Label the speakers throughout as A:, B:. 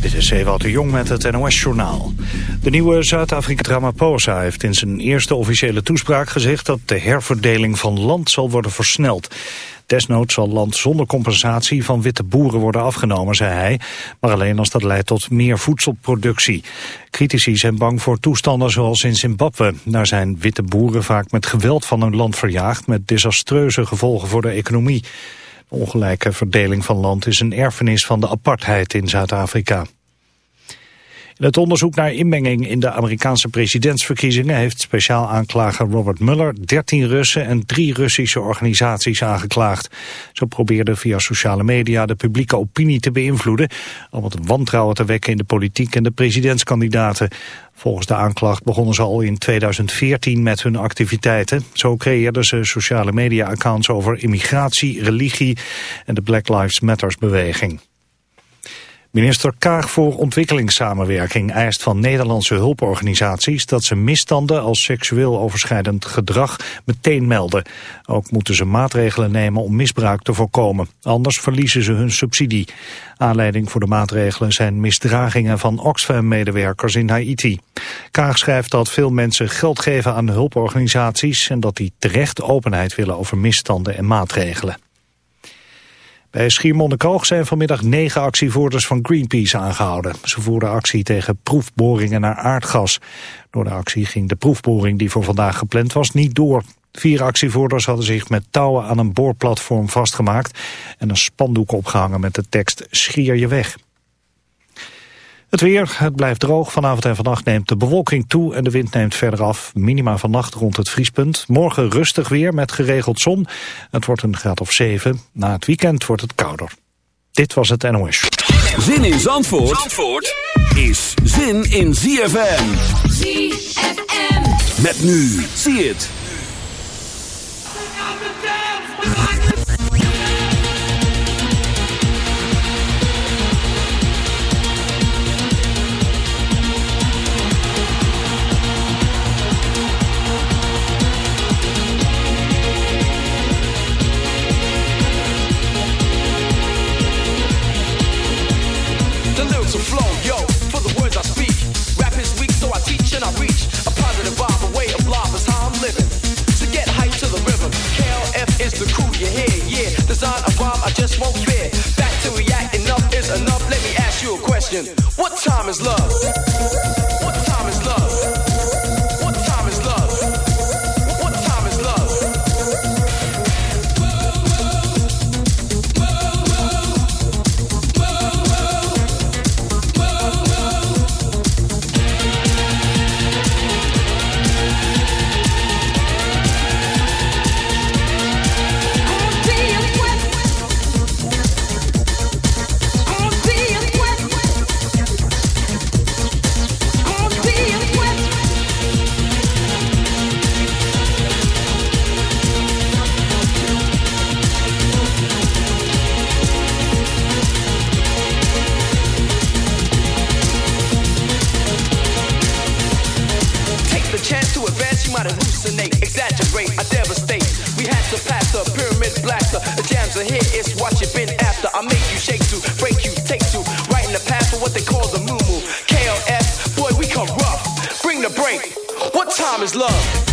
A: Dit is Ewout de Jong met het NOS-journaal. De nieuwe Zuid-Afrika Ramaphosa heeft in zijn eerste officiële toespraak gezegd... dat de herverdeling van land zal worden versneld. Desnoods zal land zonder compensatie van witte boeren worden afgenomen, zei hij. Maar alleen als dat leidt tot meer voedselproductie. Critici zijn bang voor toestanden zoals in Zimbabwe. Daar zijn witte boeren vaak met geweld van hun land verjaagd... met desastreuze gevolgen voor de economie. Ongelijke verdeling van land is een erfenis van de apartheid in Zuid-Afrika het onderzoek naar inmenging in de Amerikaanse presidentsverkiezingen heeft speciaal aanklager Robert Mueller 13 Russen en drie Russische organisaties aangeklaagd. Ze probeerden via sociale media de publieke opinie te beïnvloeden om het wantrouwen te wekken in de politiek en de presidentskandidaten. Volgens de aanklacht begonnen ze al in 2014 met hun activiteiten. Zo creëerden ze sociale media-accounts over immigratie, religie en de Black Lives Matters beweging. Minister Kaag voor Ontwikkelingssamenwerking eist van Nederlandse hulporganisaties dat ze misstanden als seksueel overschrijdend gedrag meteen melden. Ook moeten ze maatregelen nemen om misbruik te voorkomen, anders verliezen ze hun subsidie. Aanleiding voor de maatregelen zijn misdragingen van Oxfam-medewerkers in Haiti. Kaag schrijft dat veel mensen geld geven aan hulporganisaties en dat die terecht openheid willen over misstanden en maatregelen. Bij Schiermonnikoog zijn vanmiddag negen actievoerders van Greenpeace aangehouden. Ze voerden actie tegen proefboringen naar aardgas. Door de actie ging de proefboring die voor vandaag gepland was niet door. Vier actievoerders hadden zich met touwen aan een boorplatform vastgemaakt... en een spandoek opgehangen met de tekst Schier je weg. Het weer, het blijft droog. Vanavond en vannacht neemt de bewolking toe en de wind neemt verder af. Minima vannacht rond het vriespunt. Morgen rustig weer met geregeld zon. Het wordt een graad of 7. Na het weekend wordt het kouder. Dit was het NOS.
B: Zin in Zandvoort, Zandvoort is zin in ZFM. ZFM. Met nu, zie het.
C: is the
D: crew you hear, yeah. Design a bomb I just won't fear. Back to react, enough is enough. Let me ask you
E: a question. What time is love? What been blaster. The jams are here, it's what you've been after. I make you shake to, break you, take to. Right in the path for what they call the moo KLF, boy, we come rough. Bring the break. What time is love?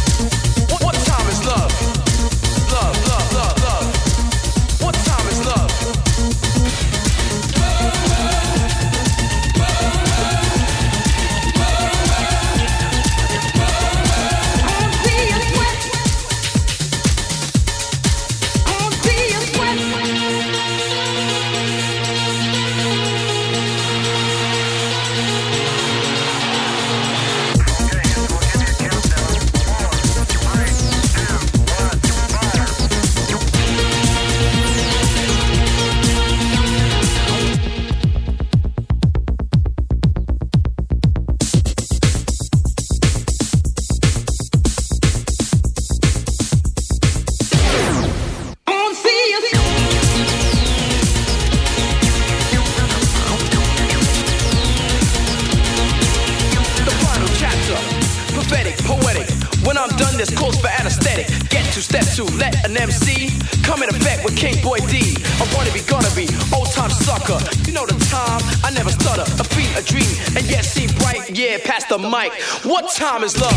E: time is love.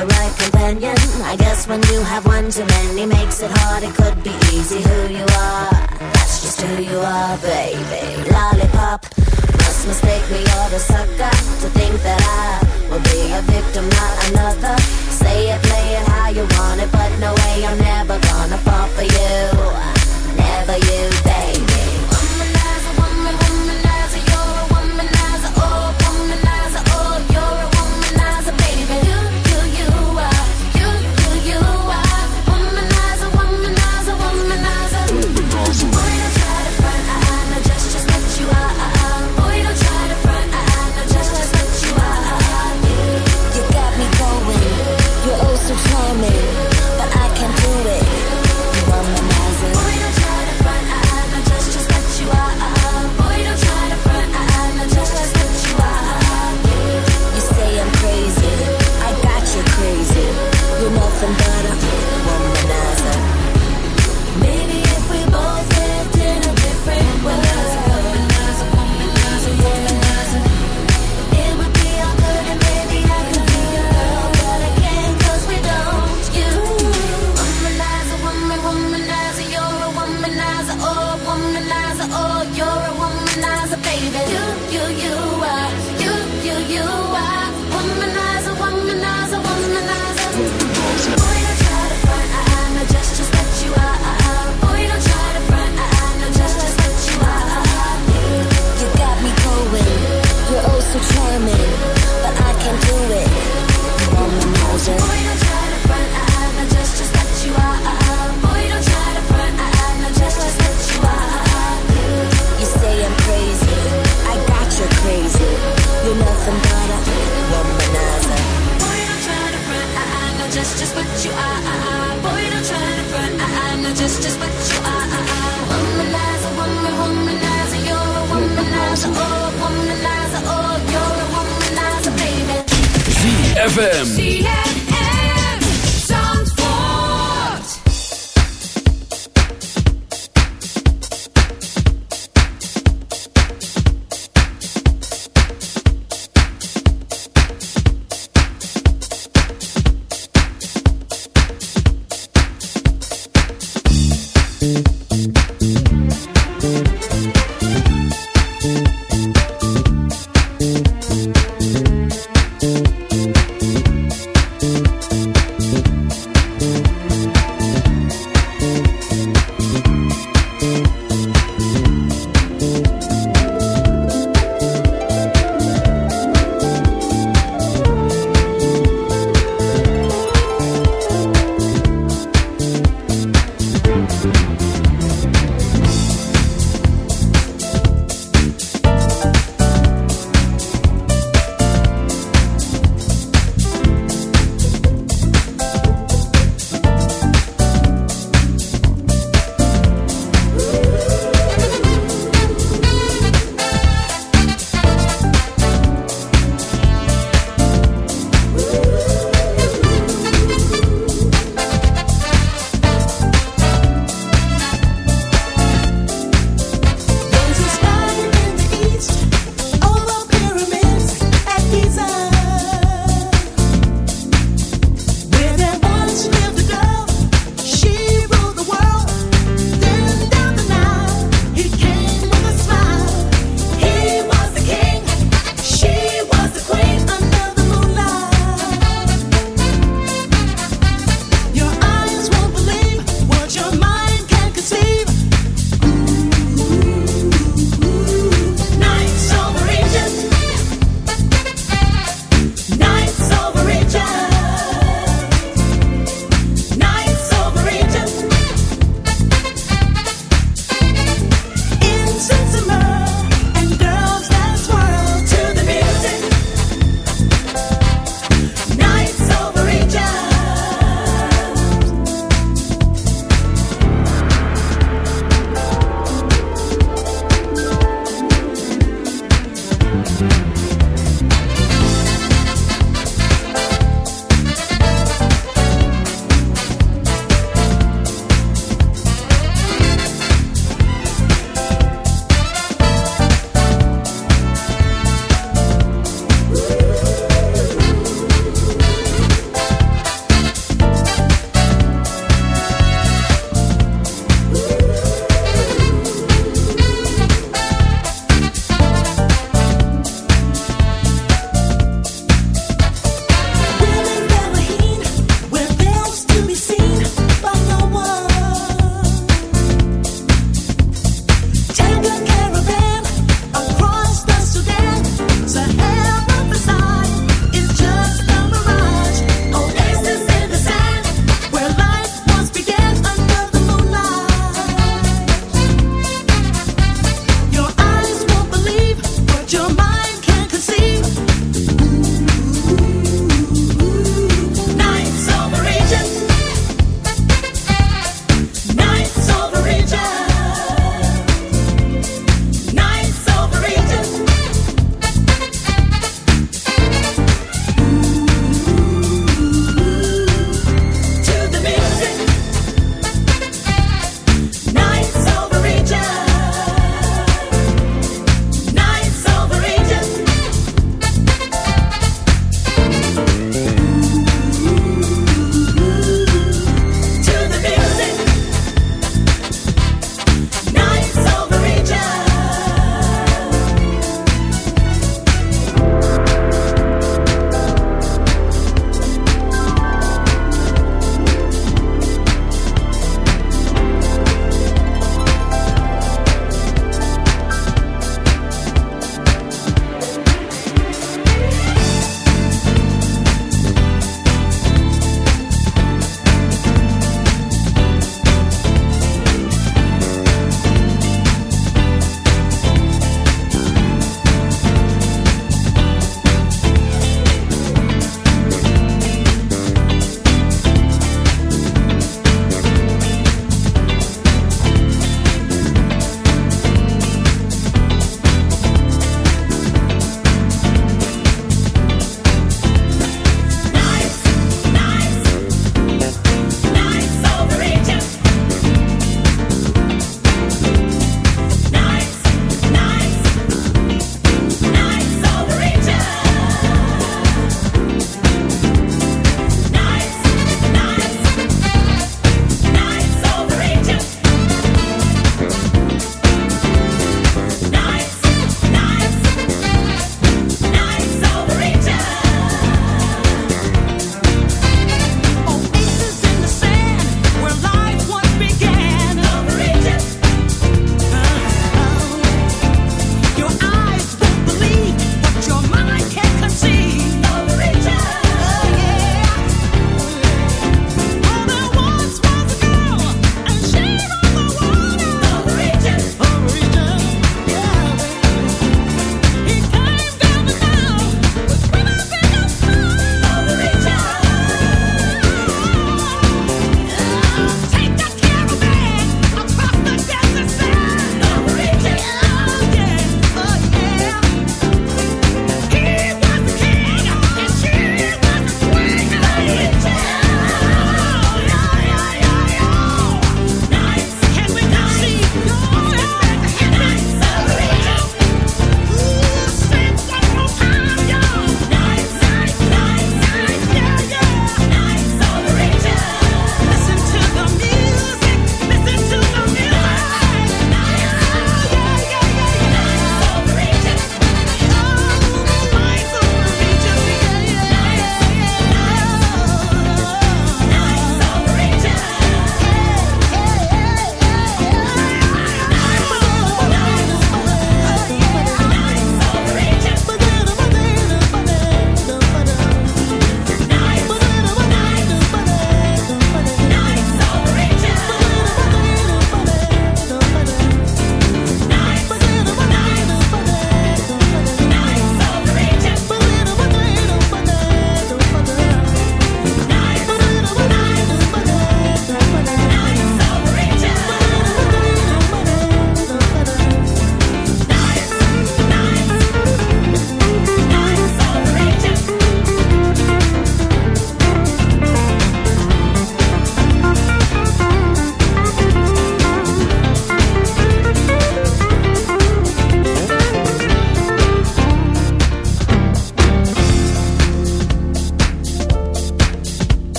E: the right companion I guess when you have one too many Makes it hard, it could be easy Who you are, that's just who you are, baby Lollipop, must mistake me You're the sucker To think that I will be a victim, not another Say it, play it how you want it But no way, I'm never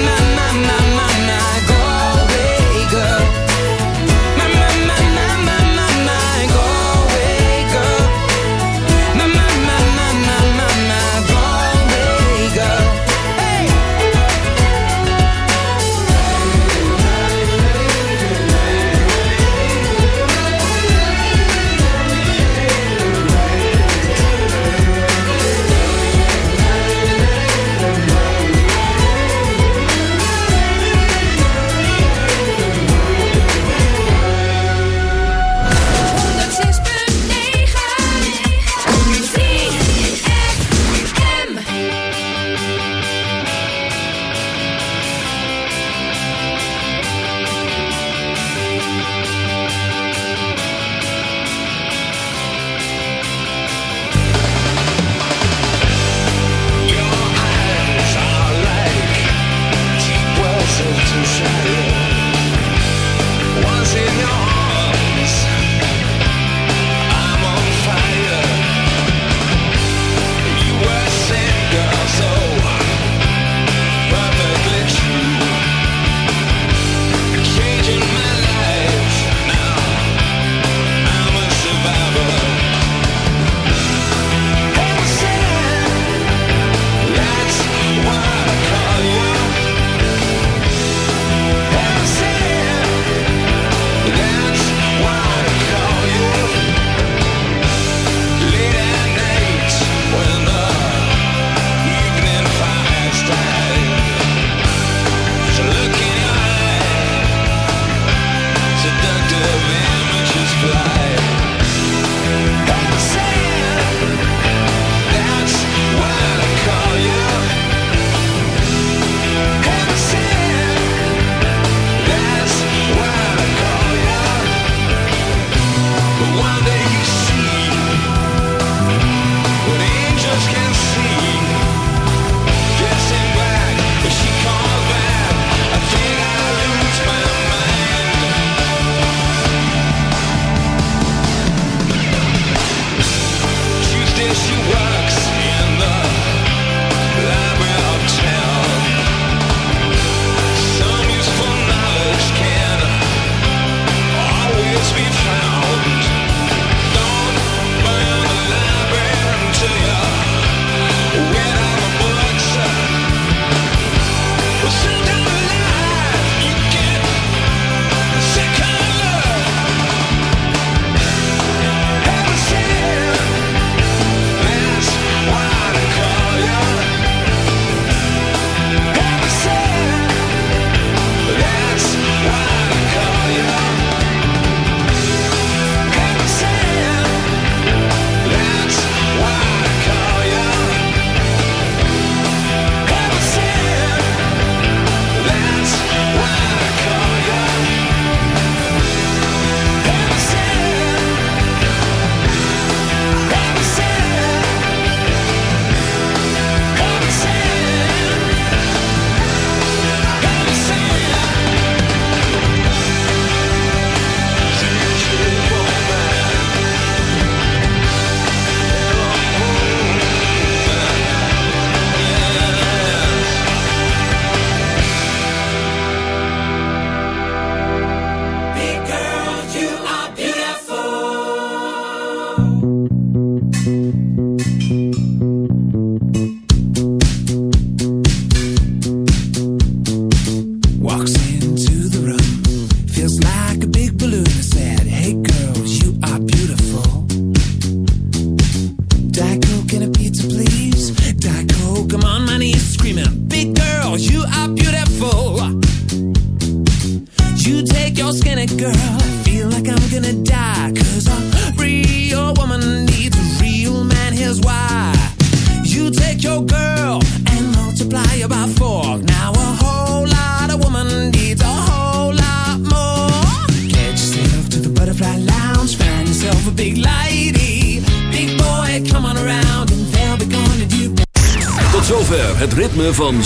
B: na na na